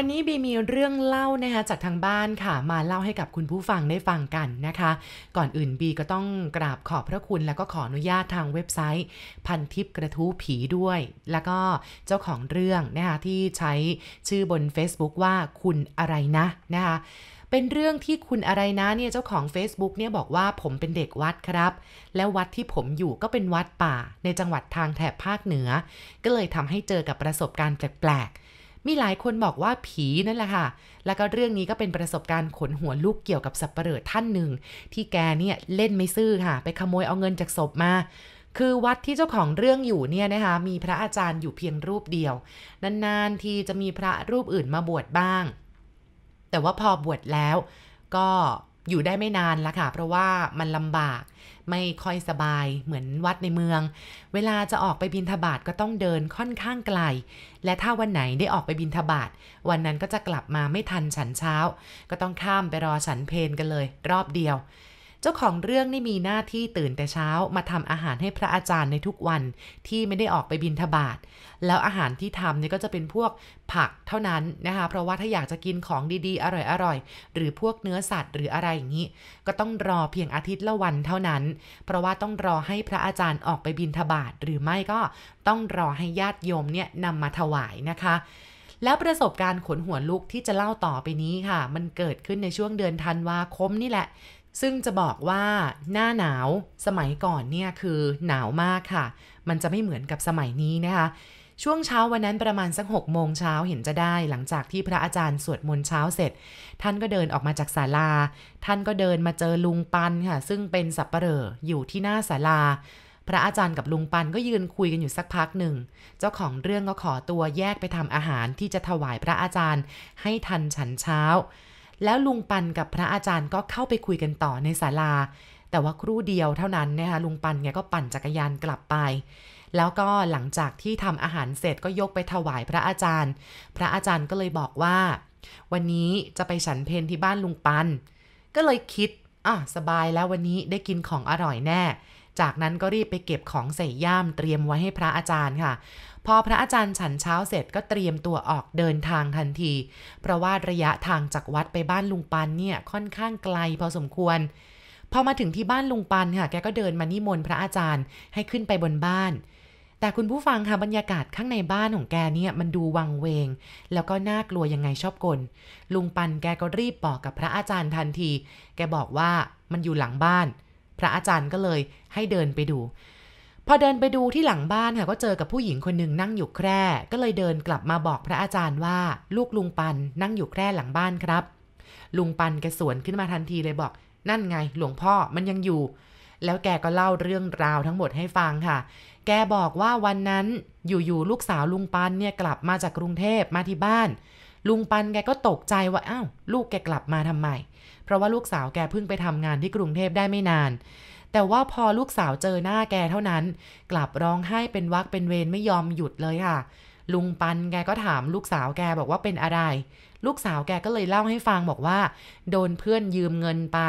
วันนี้บีมีเรื่องเล่านะคะจากทางบ้านค่ะ มาเล่าให้กับคุณผู้ฟังได้ฟังกันนะคะ ก่อนอื่นบีก็ต้องกราบขอบพระคุณแล้วก็ขออนุญาตทางเว็บไซต์ พันทิปกระทู้ผีด้วย แล้วก็เจ้าของเรื่องนะคะที่ใช้ชื่อบน Facebook ว่าคุณอะไรนะนะคะเป็นเรื่องที่คุณอะไรนะเนี่ยเจ้าของ Facebook เนี่ยบอกว่าผมเป็นเด็กวัดครับ แล้ววัดที่ผมอยู่ก็เป็นวัดป่า ในจังหวัดทางแถบภาคเหนือ ก็เลยทำให้เจอกับประสบการณ์แปลกๆ มีหลายคนบอกว่าผีนั่นแหละค่ะ แล้วก็เรื่องนี้ก็เป็นประสบการณ์ขนหัวลุกเกี่ยวกับสับปเปลือท่านหนึ่ง ที่แกเนี่ยเล่นไม่ซื่อค่ะ ไปขโมยเอาเงินจากศพมาคือวัดที่เจ้าของเรื่องอยู่เนี่ยนะคะมีพระอาจารย์อยู่เพียงรูปเดียวนานๆทีจะมีพระรูปอื่นมาบวชบ้าง แต่ว่าพอบวชแล้วก็ อยู่ได้ไม่นานละค่ะ เพราะว่ามันลำบากไม่ค่อยสบายเหมือนวัดในเมือง เวลาจะออกไปบินทบาทก็ต้องเดินค่อนข้างไกล และถ้าวันไหนได้ออกไปบินทบาทวันนั้นก็จะกลับมาไม่ทันฉันเช้า ก็ต้องข้ามไปรอฉันเพนกันเลย รอบเดียว เจ้าของเรื่องนี่มีหน้าที่ตื่นแต่เช้ามาทำอาหารให้พระอาจารย์ในทุกวันที่ไม่ได้ออกไปบินทบาทแล้วอาหารที่ทำเนี่ยก็จะเป็นพวกผักเท่านั้นนะคะ เพราะว่าถ้าอยากจะกินของดีๆ อร่อยๆ หรือพวกเนื้อสัตว์หรืออะไรอย่างนี้ ก็ต้องรอเพียงอาทิตย์ละวันเท่านั้น เพราะว่าต้องรอให้พระอาจารย์ออกไปบินทบาทหรือไม่ก็ต้องรอให้ญาติโยมเนี่ยนำมาถวายนะคะแล้วประสบการณ์ขนหัวลุกที่จะเล่าต่อไปนี้ค่ะ มันเกิดขึ้นในช่วงเดือนธันวาคมนี่แหละ ซึ่งจะบอกว่าหน้าหนาวสมัยก่อนเนี่ยคือหนาวมากค่ะ มันจะไม่เหมือนกับสมัยนี้นะคะ ช่วงเช้าวันนั้นประมาณสักหกโมงเช้าเห็นจะได้ หลังจากที่พระอาจารย์สวดมนต์เช้าเสร็จ ท่านก็เดินออกมาจากศาลา ท่านก็เดินมาเจอลุงปันค่ะ ซึ่งเป็นสับปเหร่ออยู่ที่หน้าศาลา พระอาจารย์กับลุงปันก็ยืนคุยกันอยู่สักพักหนึ่ง เจ้าของเรื่องก็ขอตัวแยกไปทำอาหารที่จะถวายพระอาจารย์ ให้ทันฉันเช้า แล้วลุงปันกับพระอาจารย์ก็เข้าไปคุยกันต่อในศาลา แต่ว่าครู่เดียวเท่านั้นนะคะลุงปันแกก็ปั่นจักรยานกลับไป แล้วก็หลังจากที่ทำอาหารเสร็จก็ยกไปถวายพระอาจารย์ พระอาจารย์ก็เลยบอกว่า วันนี้จะไปฉันเพนที่บ้านลุงปัน ก็เลยคิดอะสบายแล้ววันนี้ได้กินของอร่อยแน่ จากนั้นก็รีบไปเก็บของใส่ย่ามเตรียมไว้ให้พระอาจารย์ค่ะ พอพระอาจารย์ฉันเช้าเสร็จก็เตรียมตัวออกเดินทางทันที เพราะว่าระยะทางจากวัดไปบ้านลุงปันเนี่ยค่อนข้างไกลพอสมควร พอมาถึงที่บ้านลุงปันค่ะ แกก็เดินมานิมนต์พระอาจารย์ให้ขึ้นไปบนบ้าน แต่คุณผู้ฟังค่ะบรรยากาศข้างในบ้านของแกเนี่ยมันดูวังเวง แล้วก็น่ากลัวยังไงชอบกล ลุงปันแกก็รีบบอกกับพระอาจารย์ทันที แกบอกว่ามันอยู่หลังบ้าน พระอาจารย์ก็เลยให้เดินไปดู พอเดินไปดูที่หลังบ้านค่ะก็เจอกับผู้หญิงคนหนึ่งนั่งอยู่แคร่ ก็เลยเดินกลับมาบอกพระอาจารย์ว่า ลูกลุงปันนั่งอยู่แคร่หลังบ้านครับ ลุงปันแกสวนขึ้นมาทันทีเลยบอก นั่นไงหลวงพ่อมันยังอยู่ แล้วแกก็เล่าเรื่องราวทั้งหมดให้ฟังค่ะ แกบอกว่าวันนั้นอยู่ๆลูกสาวลุงปันเนี่ยกลับมาจากกรุงเทพมาที่บ้านลุงปันแกก็ตกใจว่าอ้าวลูกแกกลับมาทำไม เพราะว่าลูกสาวแกเพิ่งไปทำงานที่กรุงเทพได้ไม่นาน แต่ว่าพอลูกสาวเจอหน้าแกเท่านั้น กลับร้องไห้เป็นวักเป็นเวรไม่ยอมหยุดเลยค่ะ ลุงปันแกก็ถามลูกสาวแกบอกว่าเป็นอะไร ลูกสาวแกก็เลยเล่าให้ฟังบอกว่า โดนเพื่อนยืมเงินไป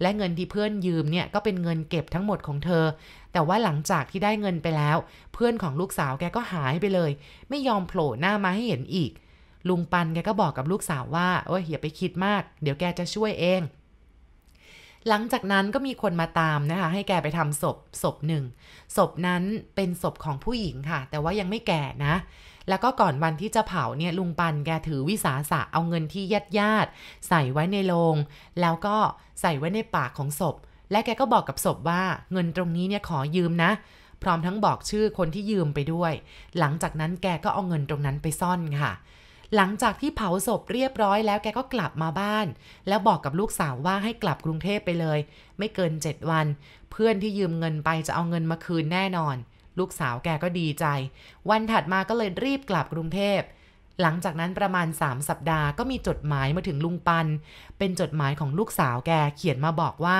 และเงินที่เพื่อนยืมเนี่ยก็เป็นเงินเก็บทั้งหมดของเธอ แต่ว่าหลังจากที่ได้เงินไปแล้ว เพื่อนของลูกสาวแกก็หายไปเลย ไม่ยอมโผล่หน้ามาให้เห็นอีก ลุงปันแกก็บอกกับลูกสาวว่าโอ้ยอย่าไปคิดมาก เดี๋ยวแกจะช่วยเอง หลังจากนั้นก็มีคนมาตามนะคะ ให้แกไปทำศพศพหนึ่งศพนั้นเป็นศพของผู้หญิงค่ะ แต่ว่ายังไม่แก่นะ แล้วก็ก่อนวันที่จะเผาเนี่ยลุงปันแกถือวิสาสะเอาเงินที่ญาติญาติใส่ไว้ในโลง แล้วก็ใส่ไว้ในปากของศพ และแกก็บอกกับศพว่าเงินตรงนี้เนี่ยขอยืมนะพร้อมทั้งบอกชื่อคนที่ยืมไปด้วย หลังจากนั้นแกก็เอาเงินตรงนั้นไปซ่อนค่ะ หลังจากที่เผาศพเรียบร้อยแล้วแกก็กลับมาบ้าน แล้วบอกกับลูกสาวว่าให้กลับกรุงเทพไปเลย ไม่เกิน 7 วัน เพื่อนที่ยืมเงินไปจะเอาเงินมาคืนแน่นอน ลูกสาวแกก็ดีใจ วันถัดมาก็เลยรีบกลับกรุงเทพหลังจากนั้นประมาณ 3 สัปดาห์ก็มีจดหมายมาถึงลุงปัน เป็นจดหมายของลูกสาวแกเขียนมาบอกว่า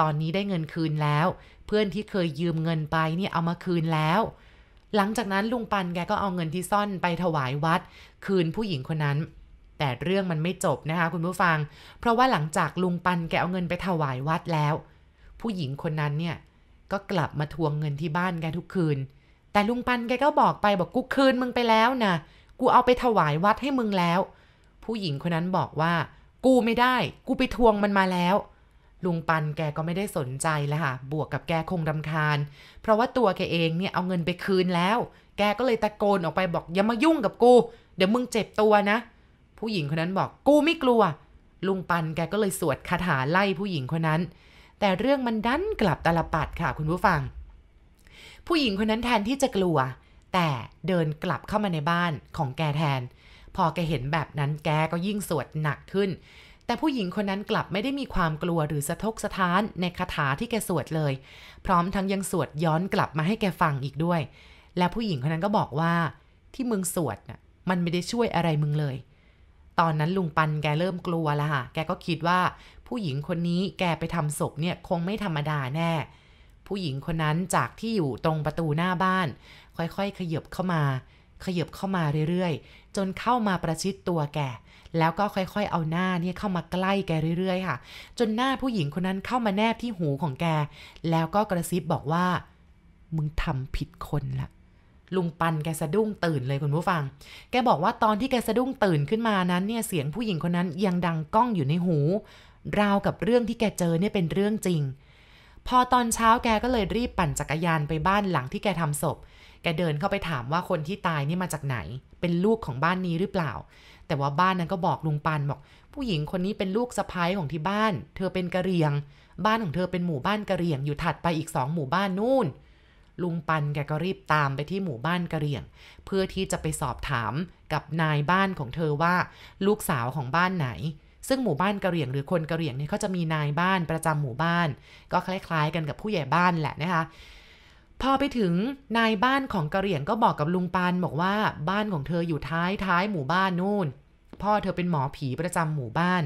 ตอนนี้ได้เงินคืนแล้ว เพื่อนที่เคยยืมเงินไปเนี่ยเอามาคืนแล้ว หลังจากนั้นลุงปันแกก็เอาเงินที่ซ่อนไปถวายวัด คืนผู้หญิงคนนั้น แต่เรื่องมันไม่จบนะคะคุณผู้ฟัง เพราะว่าหลังจากลุงปันแกเอาเงินไปถวายวัดแล้ว ผู้หญิงคนนั้นเนี่ยก็กลับมาทวงเงินที่บ้านแกทุกคืน แต่ลุงปันแกก็บอกไปบอกกูคืนมึงไปแล้วนะกูเอาไปถวายวัดให้มึงแล้ว ผู้หญิงคนนั้นบอกว่า กูไม่ได้ กูไปทวงมันมาแล้ว ลุงปันแกก็ไม่ได้สนใจแล้วค่ะ บวกกับแกคงรำคาญ เพราะว่าตัวแกเองเนี่ยเอาเงินไปคืนแล้ว แกก็เลยตะโกนออกไปบอกอย่ามายุ่งกับกู เดี๋ยวมึงเจ็บตัวนะ ผู้หญิงคนนั้นบอกกูไม่กลัว ลุงปันแกก็เลยสวดคาถาไล่ผู้หญิงคนนั้น แต่เรื่องมันดันกลับตลปัดค่ะคุณผู้ฟัง ผู้หญิงคนนั้นแทนที่จะกลัว แต่เดินกลับเข้ามาในบ้านของแกแทน พอแกเห็นแบบนั้นแกก็ยิ่งสวดหนักขึ้น แต่ผู้หญิงคนนั้นกลับไม่ได้มีความกลัวหรือสะทกสะท้านในคาถาที่แกสวดเลย พร้อมทั้งยังสวดย้อนกลับมาให้แกฟังอีกด้วย และผู้หญิงคนนั้นก็บอกว่าที่มึงสวดน่ะมันไม่ได้ช่วยอะไรมึงเลย ตอนนั้นลุงปันแกเริ่มกลัวแล้วค่ะ แกก็คิดว่าผู้หญิงคนนี้แกไปทำศพเนี่ยคงไม่ธรรมดาแน่ ผู้หญิงคนนั้นจากที่อยู่ตรงประตูหน้าบ้าน ค่อยๆ ขยบเข้ามา ขยบเข้ามาเรื่อยๆ จนเข้ามาประชิดตัวแก แล้วก็ค่อยๆเอาหน้าเนี่ยเข้ามาใกล้แกเรื่อยๆ ค่ะ จนหน้าผู้หญิงคนนั้นเข้ามาแนบที่หูของแก แล้วก็กระซิบบอกว่า มึงทำผิดคนละลุงปันแกสะดุ้งตื่นเลยคุณผู้ฟัง แกบอกว่าตอนที่แกสะดุ้งตื่นขึ้นมานั้นเนี่ยเสียงผู้หญิงคนนั้นยังดังก้องอยู่ในหู ราวกับเรื่องที่แกเจอเนี่ยเป็นเรื่องจริง พอตอนเช้าแกก็เลยรีบปั่นจักรยานไปบ้านหลังที่แกทำศพ แกเดินเข้าไปถามว่าคนที่ตายนี่มาจากไหน เป็นลูกของบ้านนี้หรือเปล่า แต่ว่าบ้านนั้นก็บอกลุงปันบอก ผู้หญิงคนนี้เป็นลูกสะพ้ายของที่บ้าน เธอเป็นกะเรียง บ้านของเธอเป็นหมู่บ้านกะเรียง อยู่ถัดไปอีกสองหมู่บ้านนู่น ลุงปันแกก็รีบตามไปที่หมู่บ้านกะเรียง เพื่อที่จะไปสอบถามกับนายบ้านของเธอว่า ลูกสาวของบ้านไหนซึ่งหมู่บ้านกะเหรี่ยงหรือคนกะเหรี่ยงเนี่ยเขาจะมีนายบ้านประจำหมู่บ้าน ก็คล้ายๆ กันกับผู้ใหญ่บ้านแหละนะคะ พอไปถึงนายบ้านของกะเหรี่ยงก็บอกกับลุงปานบอกว่าบ้านของเธออยู่ท้ายท้ายหมู่บ้านนู่น พ่อเธอเป็นหมอผีประจำหมู่บ้าน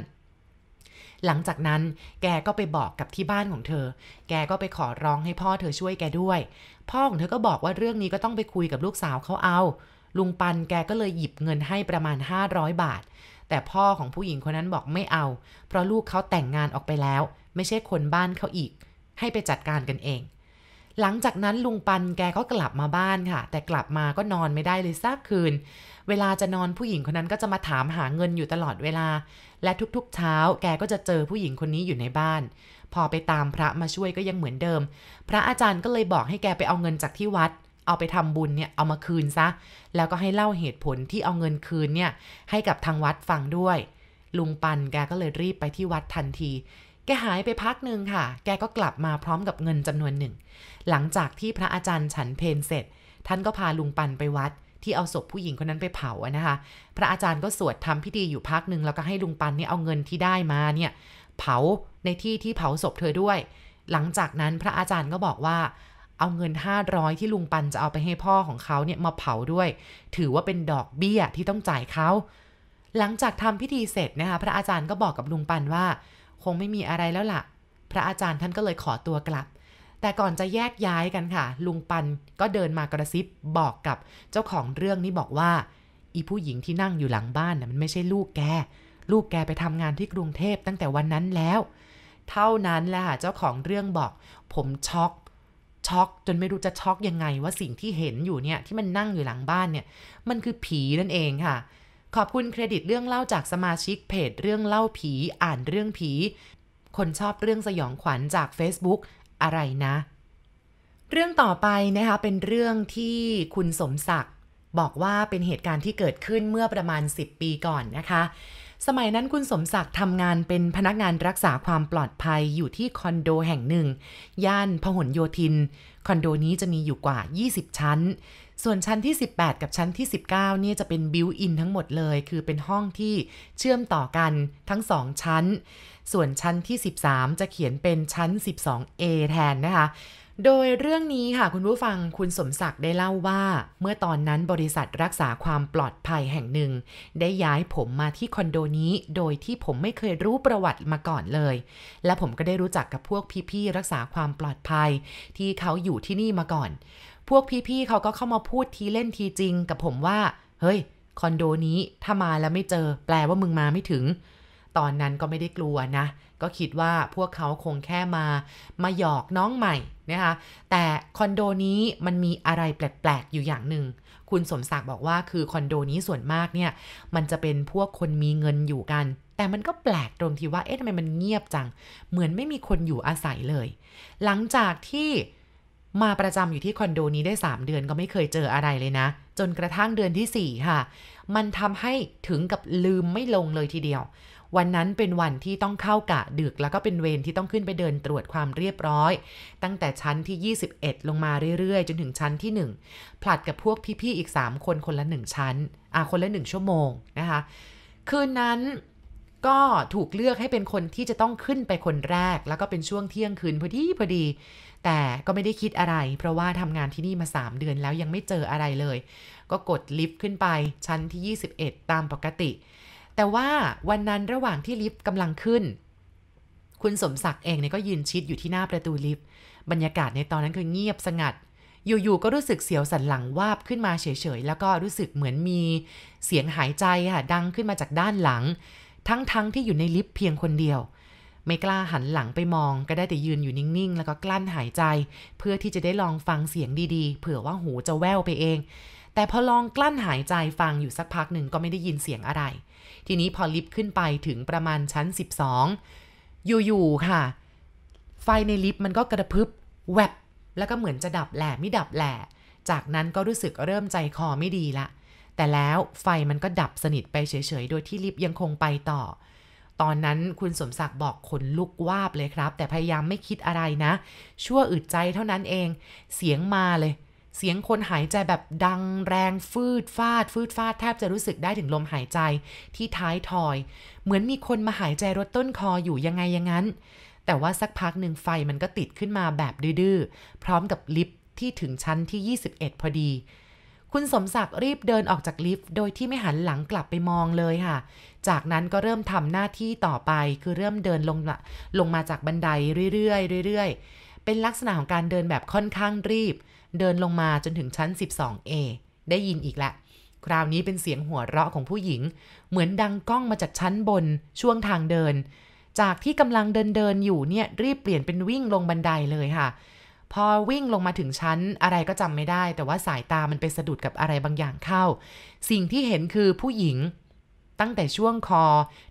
หลังจากนั้นแกก็ไปบอกกับที่บ้านของเธอ แกก็ไปขอร้องให้พ่อเธอช่วยแกด้วย พ่อของเธอก็บอกว่าเรื่องนี้ก็ต้องไปคุยกับลูกสาวเขาเอา ลุงปันแกก็เลยหยิบเงินให้ประมาณ 500 บาท แต่พ่อของผู้หญิงคนนั้นบอกไม่เอา เพราะลูกเขาแต่งงานออกไปแล้ว ไม่ใช่คนบ้านเขาอีก ให้ไปจัดการกันเอง หลังจากนั้นลุงปันแกก็กลับมาบ้านค่ะ แต่กลับมาก็นอนไม่ได้เลยสักคืน เวลาจะนอนผู้หญิงคนนั้นก็จะมาถามหาเงินอยู่ตลอดเวลา และทุกๆเช้า แกก็จะเจอผู้หญิงคนนี้อยู่ในบ้าน พอไปตามพระมาช่วยก็ยังเหมือนเดิม พระอาจารย์ก็เลยบอกให้แกไปเอาเงินจากที่วัด เอาไปทำบุญเนี่ยเอามาคืนซะ แล้วก็ให้เล่าเหตุผลที่เอาเงินคืนเนี่ยให้กับทางวัดฟังด้วยลุงปันแกก็เลยรีบไปที่วัดทันที แกหายไปพักหนึ่งค่ะ แกก็กลับมาพร้อมกับเงินจำนวนหนึ่ง หลังจากที่พระอาจารย์ฉันเพนเสร็จ ท่านก็พาลุงปันไปวัด ที่เอาศพผู้หญิงคนนั้นไปเผาอะนะคะ พระอาจารย์ก็สวดทำพิธีอยู่พักหนึ่งแล้วก็ให้ลุงปันเนี่ยเอาเงินที่ได้มาเนี่ยเผาในที่ที่เผาศพเธอด้วย หลังจากนั้นพระอาจารย์ก็บอกว่าเอาเงิน 500 ที่ลุงปันจะเอาไปให้พ่อของเขาเนี่ยมาเผาด้วย ถือว่าเป็นดอกเบี้ยที่ต้องจ่ายเขา หลังจากทำพิธีเสร็จนะคะพระอาจารย์ก็บอกกับลุงปันว่า คงไม่มีอะไรแล้วล่ะ พระอาจารย์ท่านก็เลยขอตัวกลับ แต่ก่อนจะแยกย้ายกันค่ะ ลุงปันก็เดินมากระซิบบอกกับเจ้าของเรื่องนี้บอกว่า อีผู้หญิงที่นั่งอยู่หลังบ้านน่ะมันไม่ใช่ลูกแก ลูกแกไปทำงานที่กรุงเทพตั้งแต่วันนั้นแล้ว เท่านั้นแหละค่ะเจ้าของเรื่องบอก ผมช็อกช็อกจนไม่รู้จะช็อกยังไงว่าสิ่งที่เห็นอยู่เนี่ยที่มันนั่งอยู่หลังบ้านเนี่ย มันคือผีนั่นเองค่ะ ขอบคุณเครดิตเรื่องเล่าจากสมาชิกเพจเรื่องเล่าผี อ่านเรื่องผี คนชอบเรื่องสยองขวัญจาก Facebook อะไรนะ เรื่องต่อไปนะคะเป็นเรื่องที่คุณสมศักดิ์บอกว่าเป็นเหตุการณ์ที่เกิดขึ้นเมื่อประมาณ 10 ปีก่อนนะคะ สมัยนั้นคุณสมศักดิ์ทำงานเป็นพนักงานรักษาความปลอดภัยอยู่ที่คอนโดแห่งหนึ่ง ย่านพหลโยธิน คอนโดนี้จะมีอยู่กว่า 20 ชั้น ส่วนชั้นที่ 18 กับชั้นที่ 19เนี่ยจะเป็นบิวอินทั้งหมดเลย คือเป็นห้องที่เชื่อมต่อกันทั้ง 2 ชั้น ส่วนชั้นที่ 13 จะเขียนเป็นชั้น 12A แทนนะคะโดยเรื่องนี้ค่ะคุณผู้ฟังคุณสมศักดิ์ได้เล่าว่า เมื่อตอนนั้นบริษัทรักษาความปลอดภัยแห่งหนึ่ง ได้ย้ายผมมาที่คอนโดนี้ โดยที่ผมไม่เคยรู้ประวัติมาก่อนเลย และผมก็ได้รู้จักกับพวกพี่ๆรักษาความปลอดภัย ที่เขาอยู่ที่นี่มาก่อน พวกพี่ๆเขาก็เข้ามาพูดทีเล่นทีจริงกับผมว่า เฮ้ย คอนโดนี้ถ้ามาแล้วไม่เจอ แปลว่ามึงมาไม่ถึง ตอนนั้นก็ไม่ได้กลัวนะ ก็คิดว่าพวกเขาคงแค่มา มาหยอกน้องใหม่นะคะ แต่คอนโดนี้มันมีอะไรแปลกๆอยู่อย่างหนึ่ง คุณสมศักดิ์บอกว่าคือคอนโดนี้ส่วนมากเนี่ย มันจะเป็นพวกคนมีเงินอยู่กันแต่มันก็แปลกตรงที่ว่า เอ๊ะทำไมมันเงียบจัง เหมือนไม่มีคนอยู่อาศัยเลย หลังจากที่ มาประจำอยู่ที่คอนโดนี้ได้ 3 เดือนก็ไม่เคยเจออะไรเลยนะ จนกระทั่งเดือนที่ 4 ค่ะ มันทำให้ถึงกับลืมไม่ลงเลยทีเดียว วันนั้นเป็นวันที่ต้องเข้ากะดึก แล้วก็เป็นเวรที่ต้องขึ้นไปเดินตรวจความเรียบร้อย ตั้งแต่ชั้นที่ 21 ลงมาเรื่อยๆ จนถึงชั้นที่ 1 ผลัดกับพวกพี่ๆอีก 3 คนคนละ 1 ชั้นอะคนละ 1 ชั่วโมงนะคะ คืนนั้น ก็ถูกเลือกให้เป็นคนที่จะต้องขึ้นไปคนแรก แล้วก็เป็นช่วงเที่ยงคืนพอดีพอดี แต่ก็ไม่ได้คิดอะไร เพราะว่าทำงานที่นี่มา 3 เดือนแล้วยังไม่เจออะไรเลย ก็กดลิฟต์ขึ้นไปชั้นที่ 21 ตามปกติ แต่ว่าวันนั้นระหว่างที่ลิฟต์กำลังขึ้น คุณสมศักดิ์เองเนี่ยก็ยืนชิดอยู่ที่หน้าประตูลิฟต์บรรยากาศในตอนนั้นคือเงียบสงัดอยู่ๆ ก็รู้สึกเสียวสันหลังวาบขึ้นมาเฉยๆ แล้วก็รู้สึกเหมือนมีเสียงหายใจค่ะดังขึ้นมาจากด้านหลัง ทั้งๆทที่อยู่ในลิฟต์เพียงคนเดียว ไม่กล้าหันหลังไปมองก็ได้แต่ยืนอยู่นิ่งๆ แล้วก็กลั้นหายใจ เพื่อที่จะได้ลองฟังเสียงดีๆ เผื่อว่าหูจะแว่วไปเอง แต่พอลองกลั้นหายใจฟังอยู่สักพักหนึ่งก็ไม่ได้ยินเสียงอะไร ทีนี้พอลิฟต์ขึ้นไปถึงประมาณชั้น 12 อยู่ๆค่ะ ไฟในลิฟต์มันก็กะพริบแวบแล้วก็เหมือนจะดับแหล่ไม่ดับแหล่จากนั้นก็รู้สึกเริ่มใจคอไม่ดีละ แต่แล้วไฟมันก็ดับสนิทไปเฉยๆ โดยที่ลิฟต์ยังคงไปต่อ ตอนนั้นคุณสมศักดิ์บอกขนลุกวาบเลยครับ แต่พยายามไม่คิดอะไรนะ ชั่วอึดใจเท่านั้นเอง เสียงมาเลย เสียงคนหายใจแบบดังแรงฟืดฟาด ฟืดฟาดแทบจะรู้สึกได้ถึงลมหายใจที่ท้ายทอย เหมือนมีคนมาหายใจรถต้นคออยู่ยังไงย่างนั้น แต่ว่าสักพักหนึ่งไฟมันก็ติดขึ้นมาแบบดื้อๆ พร้อมกับลิฟต์ที่ถึงชั้นที่ 21 พอดี คุณสมศักดิ์รีบเดินออกจากลิฟต์โดยที่ไม่หันหลังกลับไปมองเลยค่ะ จากนั้นก็เริ่มทำหน้าที่ต่อไปคือเริ่มเดินลงลงมาจากบันไดเรื่อยๆเรื่อยๆ เป็นลักษณะของการเดินแบบค่อนข้างรีบ เดินลงมาจนถึงชั้น 12A ได้ยินอีกแล้วคราวนี้เป็นเสียงหัวเราะของผู้หญิง เหมือนดังก้องมาจากชั้นบนช่วงทางเดิน จากที่กำลังเดินเดินอยู่เนี่ยรีบเปลี่ยนเป็นวิ่งลงบันไดเลยค่ะ พอวิ่งลงมาถึงชั้นอะไรก็จำไม่ได้ แต่ว่าสายตามันไปสะดุดกับอะไรบางอย่างเข้า สิ่งที่เห็นคือผู้หญิง ตั้งแต่ช่วงคอ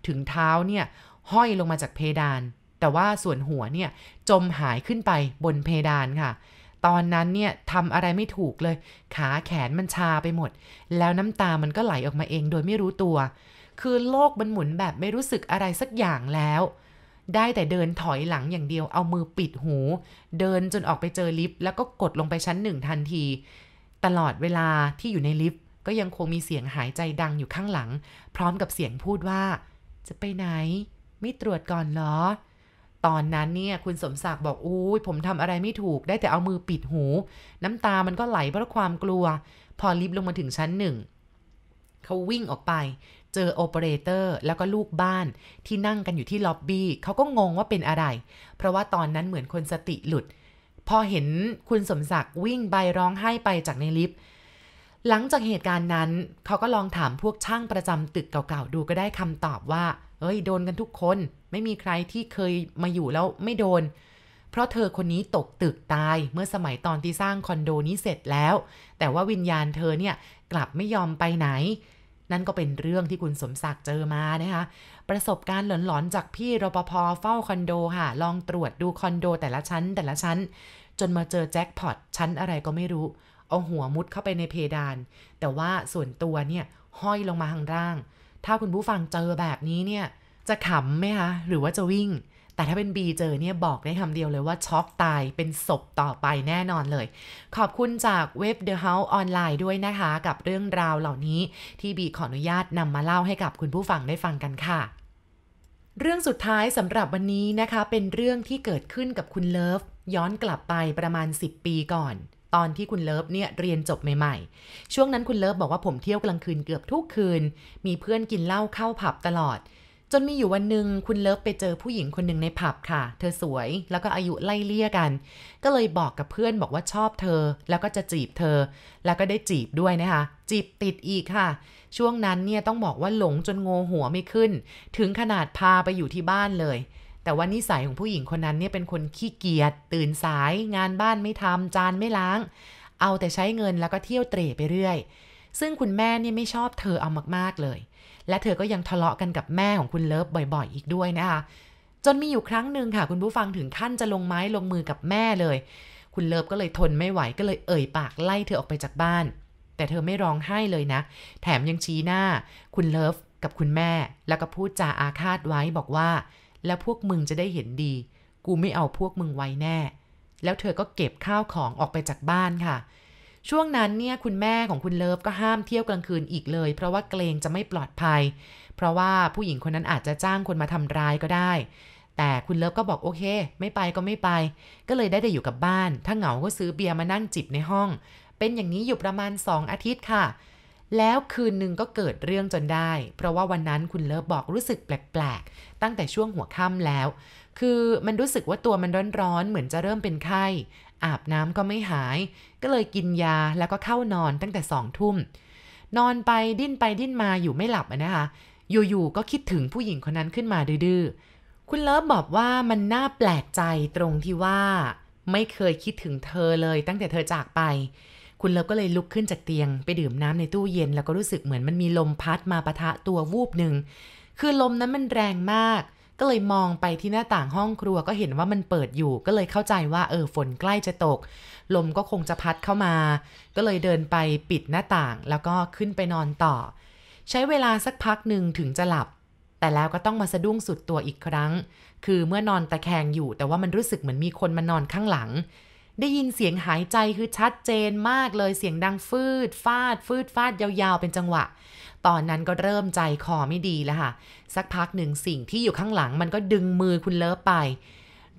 ถึงเท้าเนี่ยห้อยลงมาจากเพดาน แต่ว่าส่วนหัวเนี่ยจมหายขึ้นไปบนเพดานค่ะ ตอนนั้นเนี่ยทำอะไรไม่ถูกเลย ขาแขนมันชาไปหมด แล้วน้ำตามันก็ไหลออกมาเองโดยไม่รู้ตัว คือโลกมันหมุนแบบไม่รู้สึกอะไรสักอย่างแล้ว ได้แต่เดินถอยหลังอย่างเดียว เอามือปิดหู เดินจนออกไปเจอลิฟต์แล้วก็กดลงไปชั้นหนึ่งทันที ตลอดเวลาที่อยู่ในลิฟต์ก็ยังคงมีเสียงหายใจดังอยู่ข้างหลัง พร้อมกับเสียงพูดว่า จะไปไหน ไม่ตรวจก่อนเหรอ ตอนนั้นเนี่ยคุณสมศักดิ์บอกอุ้ยผมทำอะไรไม่ถูก ได้แต่เอามือปิดหู น้ำตามันก็ไหลเพราะความกลัว พอลิฟต์ลงมาถึงชั้นหนึ่งเขาวิ่งออกไป เจอโอเปอเรเตอร์แล้วก็ลูกบ้านที่นั่งกันอยู่ที่ล็อบบี้เขาก็งงว่าเป็นอะไร เพราะว่าตอนนั้นเหมือนคนสติหลุด พอเห็นคุณสมศักดิ์วิ่งใบร้องไห้ไปจากในลิฟต์หลังจากเหตุการณ์นั้นเขาก็ลองถามพวกช่างประจำตึกเก่าๆดูก็ได้คำตอบว่า เอ้ยโดนกันทุกคน ไม่มีใครที่เคยมาอยู่แล้วไม่โดน เพราะเธอคนนี้ตกตึกตายเมื่อสมัยตอนที่สร้างคอนโดนี้เสร็จแล้ว แต่ว่าวิญญาณเธอเนี่ยกลับไม่ยอมไปไหน นั่นก็เป็นเรื่องที่คุณสมศักดิ์เจอมานะคะ ประสบการณ์หลอนๆจากพี่รปภเฝ้าคอนโดค่ะ ลองตรวจดูคอนโดแต่ละชั้นแต่ละชั้น จนมาเจอแจ็คพอตชั้นอะไรก็ไม่รู้ เอาหัวมุดเข้าไปในเพดาน แต่ว่าส่วนตัวเนี่ยห้อยลงมาข้างล่าง ถ้าคุณผู้ฟังเจอแบบนี้เนี่ยจะขำไหมคะหรือว่าจะวิ่ง แต่ถ้าเป็นบีเจอเนี่ยบอกได้คำเดียวเลยว่าช็อกตายเป็นศพต่อไปแน่นอนเลย ขอบคุณจากเว็บ The House ออนไลน์ด้วยนะคะ กับเรื่องราวเหล่านี้ที่บีขออนุญาตนำมาเล่าให้กับคุณผู้ฟังได้ฟังกันค่ะเรื่องสุดท้ายสำหรับวันนี้นะคะ เป็นเรื่องที่เกิดขึ้นกับคุณเลิฟ ย้อนกลับไปประมาณ 10 ปีก่อน ตอนที่คุณเลิฟเนี่ยเรียนจบใหม่ๆ ช่วงนั้นคุณเลิฟบอกว่าผมเที่ยวกลางคืนเกือบทุกคืน มีเพื่อนกินเหล้าเข้าผับตลอด จนมีอยู่วันหนึ่งคุณเลิฟไปเจอผู้หญิงคนหนึ่งในผับค่ะ เธอสวยแล้วก็อายุไล่เลี่ยกัน ก็เลยบอกกับเพื่อนบอกว่าชอบเธอ แล้วก็จะจีบเธอ แล้วก็ได้จีบด้วยนะคะ จีบติดอีกค่ะ ช่วงนั้นเนี่ยต้องบอกว่าหลงจนโงหัวไม่ขึ้น ถึงขนาดพาไปอยู่ที่บ้านเลย แต่ว่านิสัยของผู้หญิงคนนั้นเนี่ยเป็นคนขี้เกียจตื่นสาย งานบ้านไม่ทำจานไม่ล้าง เอาแต่ใช้เงินแล้วก็เที่ยวเตร่ไปเรื่อย ซึ่งคุณแม่เนี่ยไม่ชอบเธอเอามากๆเลย และเธอก็ยังทะเลาะกันกับแม่ของคุณเลิฟบ่อยๆ อีกด้วยนะคะจนมีอยู่ครั้งหนึ่งค่ะ คุณผู้ฟังถึงขั้นจะลงไม้ลงมือกับแม่เลย คุณเลิฟก็เลยทนไม่ไหวก็เลยเอ่ยปากไล่เธอออกไปจากบ้าน แต่เธอไม่ร้องไห้เลยนะ แถมยังชี้หน้า คุณเลิฟกับคุณแม่ แล้วก็พูดจาอาฆาตไว้บอกว่า แล้วพวกมึงจะได้เห็นดี กูไม่เอาพวกมึงไว้แน่ แล้วเธอก็เก็บข้าวของออกไปจากบ้านค่ะ ช่วงนั้นเนี่ยคุณแม่ของคุณเลิฟก็ห้ามเที่ยวกลางคืนอีกเลย เพราะว่าเกรงจะไม่ปลอดภัย เพราะว่าผู้หญิงคนนั้นอาจจะจ้างคนมาทำร้ายก็ได้ แต่คุณเลิฟก็บอกโอเค ไม่ไปก็ไม่ไป ก็เลยได้แต่อยู่กับบ้าน ถ้าเหงาก็ซื้อเบียร์มานั่งจิบในห้อง เป็นอย่างนี้อยู่ประมาณ 2 อาทิตย์ค่ะ แล้วคืนหนึ่งก็เกิดเรื่องจนได้ เพราะว่าวันนั้นคุณเลิฟบอกรู้สึกแปลกๆตั้งแต่ช่วงหัวค่ำแล้วคือมันรู้สึกว่าตัวมันร้อนๆ เหมือนจะเริ่มเป็นไข้ อาบน้ำก็ไม่หาย ก็เลยกินยาแล้วก็เข้านอนตั้งแต่สองทุ่ม นอนไปดิ้นไปดิ้นมาอยู่ไม่หลับนะคะ อยู่ๆก็คิดถึงผู้หญิงคนนั้นขึ้นมาดื้อคุณเลิฟบอกว่ามันน่าแปลกใจตรงที่ว่า ไม่เคยคิดถึงเธอเลยตั้งแต่เธอจากไป คุณเลิฟก็เลยลุกขึ้นจากเตียง ไปดื่มน้ำในตู้เย็นแล้วก็รู้สึกเหมือนมันมีลมพัดมาปะทะตัววูบหนึ่ง คือลมนั้นมันแรงมาก ก็เลยมองไปที่หน้าต่างห้องครัวก็เห็นว่ามันเปิดอยู่ ก็เลยเข้าใจว่าเออฝนใกล้จะตก ลมก็คงจะพัดเข้ามา ก็เลยเดินไปปิดหน้าต่างแล้วก็ขึ้นไปนอนต่อ ใช้เวลาสักพักหนึ่งถึงจะหลับ แต่แล้วก็ต้องมาสะดุ้งสุดตัวอีกครั้ง คือเมื่อนอนตะแคงอยู่แต่ว่ามันรู้สึกเหมือนมีคนมานอนข้างหลัง ได้ยินเสียงหายใจคือชัดเจนมากเลยเสียงดังฟืดฟาด ฟืดฟาดยาวๆเป็นจังหวะ ตอนนั้นก็เริ่มใจคอไม่ดีแล้วค่ะ สักพักหนึ่งสิ่งที่อยู่ข้างหลังมันก็ดึงมือคุณเลิฟไป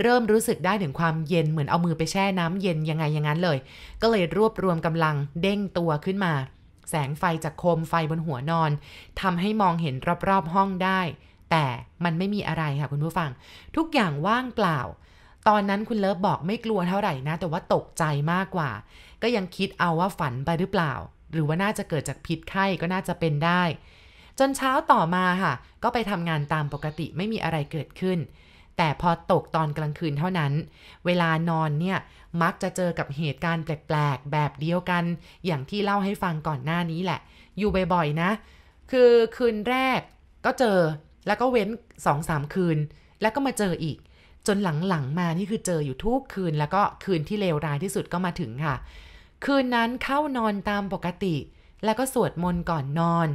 เริ่มรู้สึกได้ถึงความเย็นเหมือนเอามือไปแช่น้ำเย็นยังไงอย่างนั้นเลย ก็เลยรวบรวมกำลังเด้งตัวขึ้นมา แสงไฟจากโคมไฟบนหัวนอนทำให้มองเห็นรอบๆห้องได้ แต่มันไม่มีอะไรค่ะคุณผู้ฟัง ทุกอย่างว่างเปล่า ตอนนั้นคุณเลิฟบอกไม่กลัวเท่าไหร่นะ แต่ว่าตกใจมากกว่า ก็ยังคิดเอาว่าฝันไปหรือเปล่า หรือว่าน่าจะเกิดจากพิษไข้ก็น่าจะเป็นได้ จนเช้าต่อมาค่ะ ก็ไปทำงานตามปกติไม่มีอะไรเกิดขึ้น แต่พอตกตอนกลางคืนเท่านั้น เวลานอนเนี่ยมักจะเจอกับเหตุการณ์แปลกๆ แบบเดียวกัน อย่างที่เล่าให้ฟังก่อนหน้านี้แหละ อยู่บ่อยๆนะ คือคืนแรกก็เจอแล้วก็เว้นสองสามคืน แล้วก็มาเจออีก จนหลังๆมานี่คือเจออยู่ทุกคืนแล้วก็คืนที่เลวร้ายที่สุดก็มาถึงค่ะ คืนนั้นเข้านอนตามปกติ แล้วก็สวดมนต์ก่อนนอน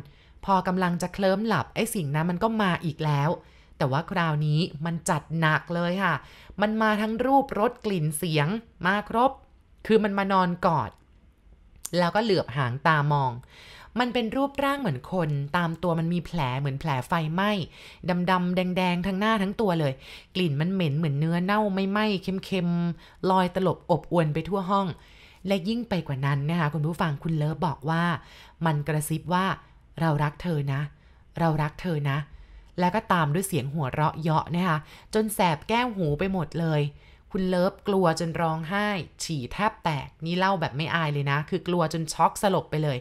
พอกำลังจะเคลิ้มหลับไอ้สิ่งนั้นมันก็มาอีกแล้ว แต่ว่าคราวนี้มันจัดหนักเลยค่ะ มันมาทั้งรูปรสกลิ่นเสียง มาครบ คือมันมานอนกอด แล้วก็เหลือบหางตามอง มันเป็นรูปร่างเหมือนคน ตามตัวมันมีแผลเหมือนแผลไฟไหม้ดำๆแดงๆทั้งหน้าทั้งตัวเลย กลิ่นมันเหม็นเหมือนเนื้อเน่าไม่ไหม้เค็มๆลอยตลบอบอวนไปทั่วห้อง และยิ่งไปกว่านั้นนะคะคุณผู้ฟังคุณเลิฟบอกว่า มันกระซิบว่าเรารักเธอนะ เรารักเธอนะ แล้วก็ตามด้วยเสียงหัวเราะเยาะนะคะจนแสบแก้วหูไปหมดเลย คุณเลิฟกลัวจนร้องไห้ ฉี่แทบแตก นี่เล่าแบบไม่อายเลยนะ คือกลัวจนช็อกสลบไปเลย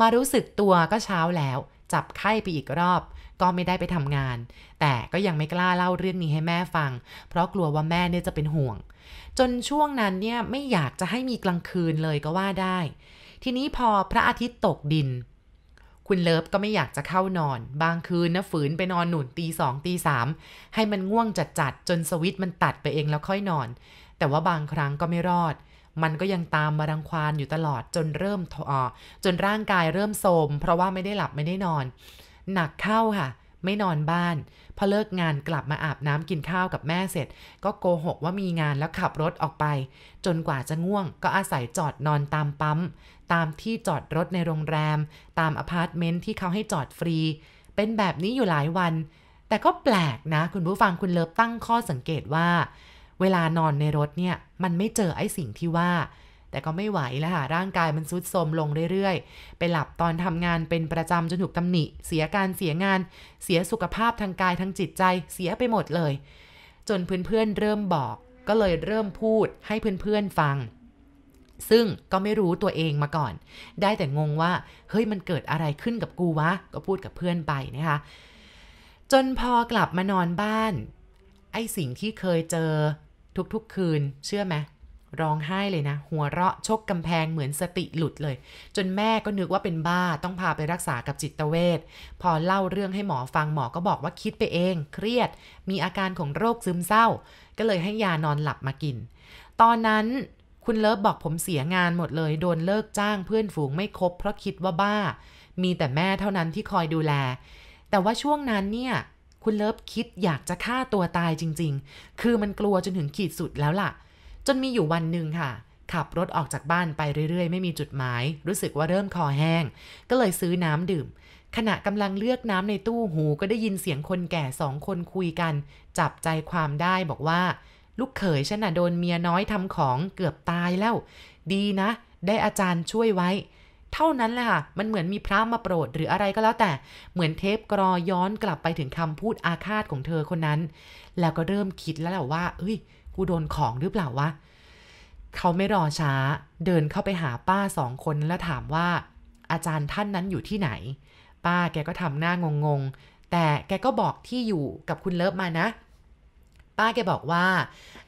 มารู้สึกตัวก็เช้าแล้ว จับไข้ไปอีกรอบ ก็ไม่ได้ไปทำงาน แต่ก็ยังไม่กล้าเล่าเรื่องนี้ให้แม่ฟัง เพราะกลัวว่าแม่เนี่ยจะเป็นห่วง จนช่วงนั้นเนี่ยไม่อยากจะให้มีกลางคืนเลยก็ว่าได้ ทีนี้พอพระอาทิตย์ตกดิน คุณเลิฟก็ไม่อยากจะเข้านอน บางคืนนะฝืนไปนอนหนุนตีสองตีสามให้มันง่วงจัดๆจนสวิตมันตัดไปเองแล้วค่อยนอน แต่ว่าบางครั้งก็ไม่รอด มันก็ยังตามมารังควานอยู่ตลอดจนเริ่มทอจนร่างกายเริ่มโทมเพราะว่าไม่ได้หลับไม่ได้นอน หนักเข้าค่ะ ไม่นอนบ้านพอเลิกงานกลับมาอาบน้ำกินข้าวกับแม่เสร็จ ก็โกหกว่ามีงานแล้วขับรถออกไป จนกว่าจะง่วงก็อาศัยจอดนอนตามปั๊ม ตามที่จอดรถในโรงแรม ตามอพาร์ตเมนต์ที่เขาให้จอดฟรี เป็นแบบนี้อยู่หลายวัน แต่ก็แปลกนะ คุณผู้ฟังคุณเลิฟตั้งข้อสังเกตว่า เวลานอนในรถเนี่ย มันไม่เจอไอ้สิ่งที่ว่า แต่ก็ไม่ไหวแล้วค่ะร่างกายมันทรุดโทรมลงเรื่อยๆ ไปหลับตอนทำงานเป็นประจำจนถูกตำหนิ เสียการเสียงาน เสียสุขภาพทางกายทางจิตใจเสียไปหมดเลย จนเพื่อนๆเริ่มบอก ก็เลยเริ่มพูดให้เพื่อนๆฟัง ซึ่งก็ไม่รู้ตัวเองมาก่อน ได้แต่งงว่า เฮ้ยมันเกิดอะไรขึ้นกับกูวะ ก็พูดกับเพื่อนไปนะคะ จนพอกลับมานอนบ้าน ไอสิ่งที่เคยเจอทุกๆคืน เชื่อไหมร้องไห้เลยนะ หัวเราะชกกำแพงเหมือนสติหลุดเลย จนแม่ก็นึกว่าเป็นบ้าต้องพาไปรักษากับจิตเวชพอเล่าเรื่องให้หมอฟังหมอก็บอกว่าคิดไปเอง เครียด มีอาการของโรคซึมเศร้า ก็เลยให้ยานอนหลับมากิน ตอนนั้น คุณเลิฟบอกผมเสียงานหมดเลย โดนเลิกจ้างเพื่อนฝูงไม่คบเพราะคิดว่าบ้า มีแต่แม่เท่านั้นที่คอยดูแล แต่ว่าช่วงนั้นเนี่ย คุณเลิฟคิดอยากจะฆ่าตัวตายจริง ๆ คือมันกลัวจนถึงขีดสุดแล้วล่ะ จนมีอยู่วันหนึ่งค่ะ ขับรถออกจากบ้านไปเรื่อย ๆ ไม่มีจุดหมาย รู้สึกว่าเริ่มคอแห้ง ก็เลยซื้อน้ำดื่ม ขณะกำลังเลือกน้ำในตู้หู ก็ได้ยินเสียงคนแก่สองคนคุยกัน จับใจความได้บอกว่า ลูกเขยฉันน่ะโดนเมียน้อยทำของเกือบตายแล้ว ดีนะ ได้อาจารย์ช่วยไว้ เท่านั้นแหละค่ะ มันเหมือนมีพระมาโปรดหรืออะไรก็แล้วแต่ เหมือนเทปกรอย้อนกลับไปถึงคำพูดอาฆาตของเธอคนนั้น แล้วก็เริ่มคิดแล้วแหละว่า เอ้ย กูโดนของหรือเปล่าวะ เขาไม่รอช้า เดินเข้าไปหาป้าสองคนแล้วถามว่า อาจารย์ท่านนั้นอยู่ที่ไหน ป้าแกก็ทำหน้างงๆ แต่แกก็บอกที่อยู่กับคุณเลิฟมานะ ป้าแกบอกว่า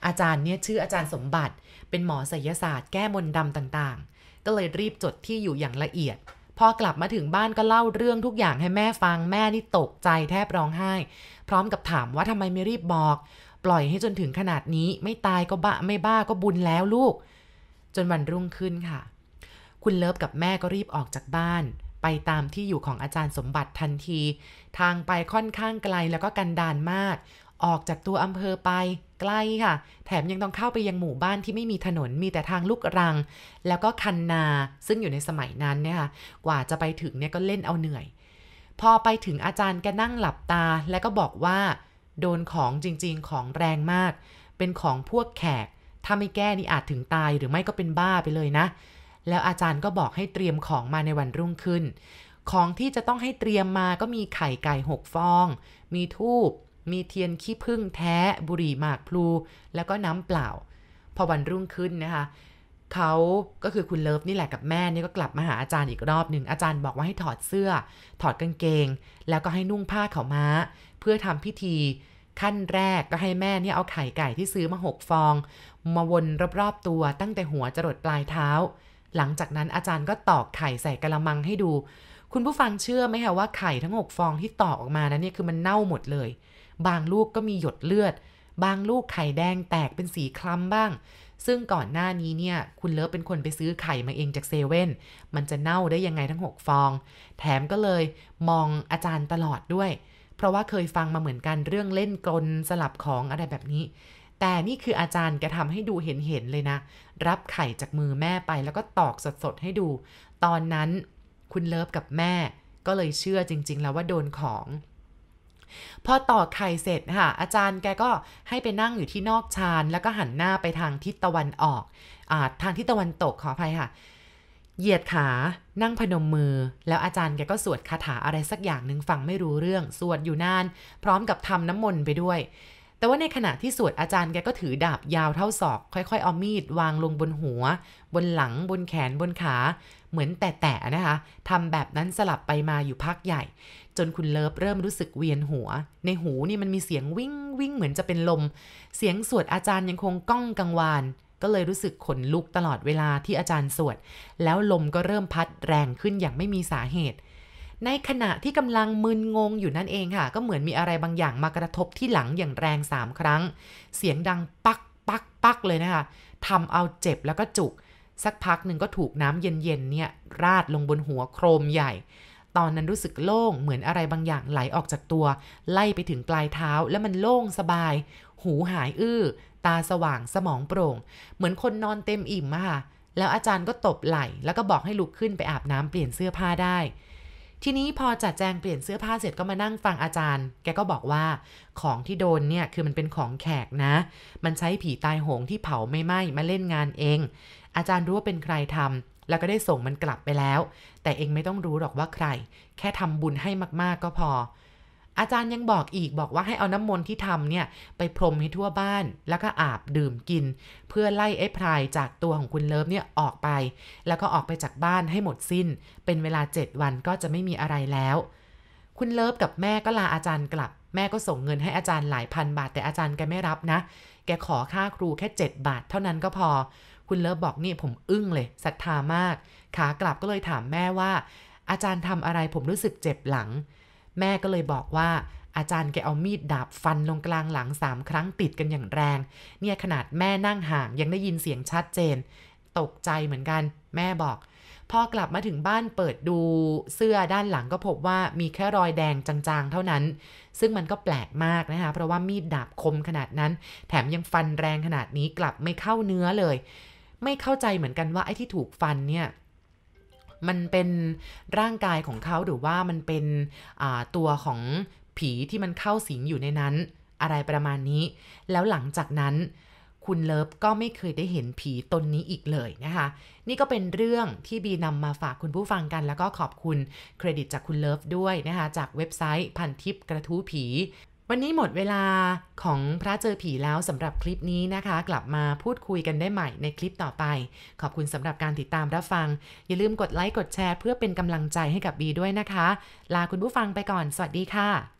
อาจารย์เนี่ยชื่ออาจารย์สมบัติ เป็นหมอไสยศาสตร์แก้มนต์ดำต่างๆ ก็เลยรีบจดที่อยู่อย่างละเอียด พอกลับมาถึงบ้านก็เล่าเรื่องทุกอย่างให้แม่ฟังแม่นี่ตกใจแทบร้องไห้ พร้อมกับถามว่าทำไมไม่รีบบอก ปล่อยให้จนถึงขนาดนี้ไม่ตายก็บ้าไม่บ้าก็บุญแล้วลูก จนวันรุ่งขึ้นค่ะ คุณเลิฟกับแม่ก็รีบออกจากบ้านไปตามที่อยู่ของอาจารย์สมบัติทันที ทางไปค่อนข้างไกลแล้วก็กันดานมาก ออกจากตัวอำเภอไปไกล้ค่ะ แถมยังต้องเข้าไปยังหมู่บ้านที่ไม่มีถนนมีแต่ทางลูกรัง แล้วก็คันนาซึ่งอยู่ในสมัยนั้นเนี่ยค่ะกว่าจะไปถึงเนี่ยก็เล่นเอาเหนื่อย พอไปถึงอาจารย์แกนั่งหลับตา แล้วก็บอกว่า โดนของจริงๆของแรงมาก เป็นของพวกแขก ถ้าไม่แก้นี่อาจถึงตายหรือไม่ก็เป็นบ้าไปเลยนะ แล้วอาจารย์ก็บอกให้เตรียมของมาในวันรุ่งขึ้น ของที่จะต้องให้เตรียมมาก็มีไข่ไก่หกฟอง มีทูบ มีเทียนขี้ผึ้งแท้บุหรี่หมากพลู แล้วก็น้ำเปล่า พอวันรุ่งขึ้นนะคะเขาก็คือคุณเลิฟนี่แหละกับแม่นี่ก็กลับมาหาอาจารย์อีกรอบหนึ่งอาจารย์บอกว่าให้ถอดเสื้อ ถอดกางเกง แล้วก็ให้นุ่งผ้าเขาม้า เพื่อทำพิธีขั้นแรกก็ให้แม่เนี่ยเอาไข่ไก่ที่ซื้อมาหกฟอง มาวนรอบๆตัวตั้งแต่หัวจรดปลายเท้า หลังจากนั้นอาจารย์ก็ตอกไข่ใส่กระมังให้ดู คุณผู้ฟังเชื่อไหมคะว่าไข่ทั้ง6ฟองที่ตอกออกมานั้นเนี่ยคือมันเน่าหมดเลย บางลูกก็มีหยดเลือด บางลูกไข่แดงแตกเป็นสีคล้ำบ้าง ซึ่งก่อนหน้านี้เนี่ย คุณเลิฟเป็นคนไปซื้อไข่มาเองจากเซเว่น มันจะเน่าได้ยังไงทั้ง 6 ฟอง แถมก็เลยมองอาจารย์ตลอดด้วย เพราะว่าเคยฟังมาเหมือนกันเรื่องเล่นกลสลับของอะไรแบบนี้แต่นี่คืออาจารย์แกทำให้ดูเห็นๆเลยนะ รับไข่จากมือแม่ไปแล้วก็ตอกสดๆให้ดู ตอนนั้นคุณเลิฟกับแม่ก็เลยเชื่อจริง ๆ แล้วว่าโดนของ พอตอกไข่เสร็จค่ะ อาจารย์แกก็ให้ไปนั่งอยู่ที่นอกชานแล้วก็หันหน้าไปทางทิศตะวันออกอทางทิศตะวันตกขออภัยค่ะ เหยียดขา นั่งพนมมือ แล้วอาจารย์แกก็สวดคาถาอะไรสักอย่างหนึ่งฟังไม่รู้เรื่อง สวดอยู่นาน พร้อมกับทำน้ำมนต์ไปด้วยแต่ว่าในขณะที่สวดอาจารย์แกก็ถือดาบยาวเท่าศอก ค่อยๆ เอามีดวางลงบนหัว บนหลังบนแขนบนขา เหมือนแตะๆนะคะทำแบบนั้นสลับไปมาอยู่พักใหญ่ จนคุณเลิฟเริ่มรู้สึกเวียนหัว ในหูนี่มันมีเสียงวิ่งวิ่งเหมือนจะเป็นลม เสียงสวดอาจารย์ยังคงก้องกังวาน ก็เลยรู้สึกขนลุกตลอดเวลาที่อาจารย์สวด แล้วลมก็เริ่มพัดแรงขึ้นอย่างไม่มีสาเหตุ ในขณะที่กำลังมึนงงอยู่นั่นเองค่ะ ก็เหมือนมีอะไรบางอย่างมากระทบที่หลังอย่างแรงสามครั้ง เสียงดังปักปักปักเลยนะคะทำเอาเจ็บแล้วก็จุก สักพักหนึ่งก็ถูกน้ำเย็นๆเนี่ยราดลงบนหัวโครมใหญ่ ตอนนั้นรู้สึกโล่งเหมือนอะไรบางอย่างไหลออกจากตัว ไล่ไปถึงปลายเท้าแล้วมันโล่งสบาย หูหายอื้อ ตาสว่างสมองโปร่ง เหมือนคนนอนเต็มอิ่มอะค่ะแล้วอาจารย์ก็ตบไหล่แล้วก็บอกให้ลุกขึ้นไปอาบน้ำเปลี่ยนเสื้อผ้าได้ ทีนี้พอจัดแจงเปลี่ยนเสื้อผ้าเสร็จก็มานั่งฟังอาจารย์ แกก็บอกว่าของที่โดนเนี่ยคือมันเป็นของแขกนะ มันใช้ผีตายโหงที่เผาไม่ไหม้มาเล่นงานเอง อาจารย์รู้ว่าเป็นใครทำแล้วก็ได้ส่งมันกลับไปแล้ว แต่เองไม่ต้องรู้หรอกว่าใคร แค่ทำบุญให้มากๆก็พอ อาจารย์ยังบอกอีกบอกว่าให้เอาน้ำมนต์ที่ทำเนี่ย ไปพรมให้ทั่วบ้าน แล้วก็อาบดื่มกิน เพื่อไล่ไอ้พรายจากตัวของคุณเลิฟเนี่ยออกไป แล้วก็ออกไปจากบ้านให้หมดสิ้น เป็นเวลา 7 วันก็จะไม่มีอะไรแล้ว คุณเลิฟกับแม่ก็ลาอาจารย์กลับ แม่ก็ส่งเงินให้อาจารย์หลายพันบาทแต่อาจารย์แกไม่รับนะ แกขอค่าครูแค่ 7 บาท เท่านั้นก็พอ คุณเลิฟบอกนี่ผมอึ้งเลยศรัทธามาก ขากลับก็เลยถามแม่ว่า อาจารย์ทำอะไรผมรู้สึกเจ็บหลัง แม่ก็เลยบอกว่าอาจารย์แกเอามีดดาบฟันลงกลางหลังสามครั้งติดกันอย่างแรง เนี่ยขนาดแม่นั่งห่างยังได้ยินเสียงชัดเจน ตกใจเหมือนกัน แม่บอก พอกลับมาถึงบ้านเปิดดูเสื้อด้านหลังก็พบว่ามีแค่รอยแดงจางๆ เท่านั้น ซึ่งมันก็แปลกมากนะคะ เพราะว่ามีดดาบคมขนาดนั้น แถมยังฟันแรงขนาดนี้กลับไม่เข้าเนื้อเลย ไม่เข้าใจเหมือนกันว่าไอ้ที่ถูกฟันเนี่ย มันเป็นร่างกายของเขาหรือว่ามันเป็นตัวของผีที่มันเข้าสิงอยู่ในนั้น อะไรประมาณนี้ แล้วหลังจากนั้น คุณเลิฟก็ไม่เคยได้เห็นผีตนนี้อีกเลยนะคะ นี่ก็เป็นเรื่องที่บีนำมาฝากคุณผู้ฟังกัน แล้วก็ขอบคุณเครดิตจากคุณเลิฟด้วยนะคะ จากเว็บไซต์พันทิปกระทู้ผี วันนี้หมดเวลาของพระเจอผีแล้วสำหรับคลิปนี้นะคะ กลับมาพูดคุยกันได้ใหม่ในคลิปต่อไป ขอบคุณสำหรับการติดตามรับฟัง อย่าลืมกดไลค์กดแชร์เพื่อเป็นกำลังใจให้กับบีด้วยนะคะ ลาคุณผู้ฟังไปก่อน สวัสดีค่ะ